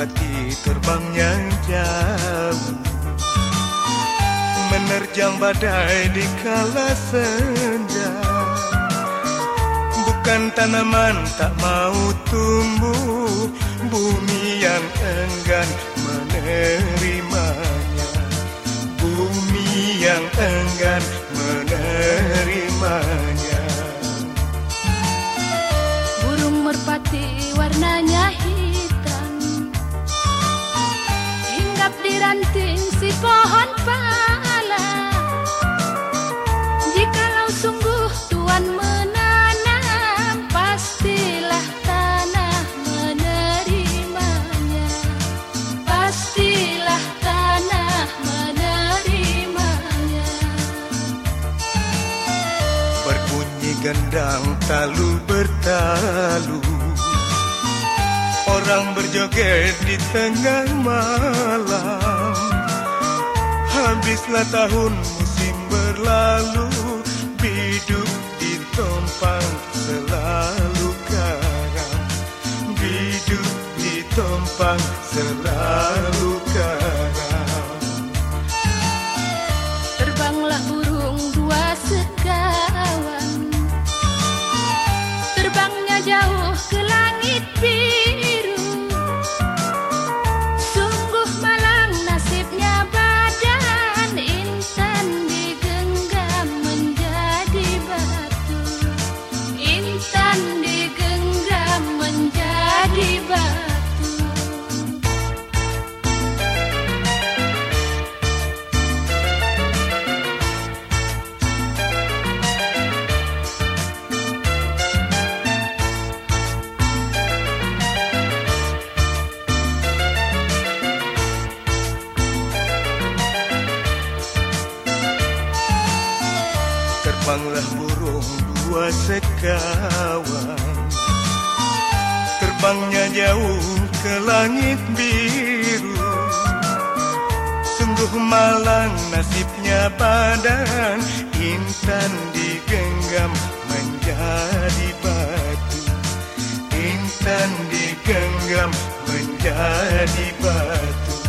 merpati terbangnya jauh. Menerjang badai di kala senja. Bukan tanaman tak mau tumbuh Bumi yang enggan menerimanya. Bumi yang enggan menerimanya gendang talu bertalu. Orang berjoget di tengah malam. Habislah tahun musim berlalu. Biduk ditompang selalu karam Biduk ditompang selalu Terbanglah burung dua sekawan. Terbangnya jauh ke langit biru. Sungguh malang nasibnya badan Intan digenggam menjadi batu. Intan digenggam menjadi batu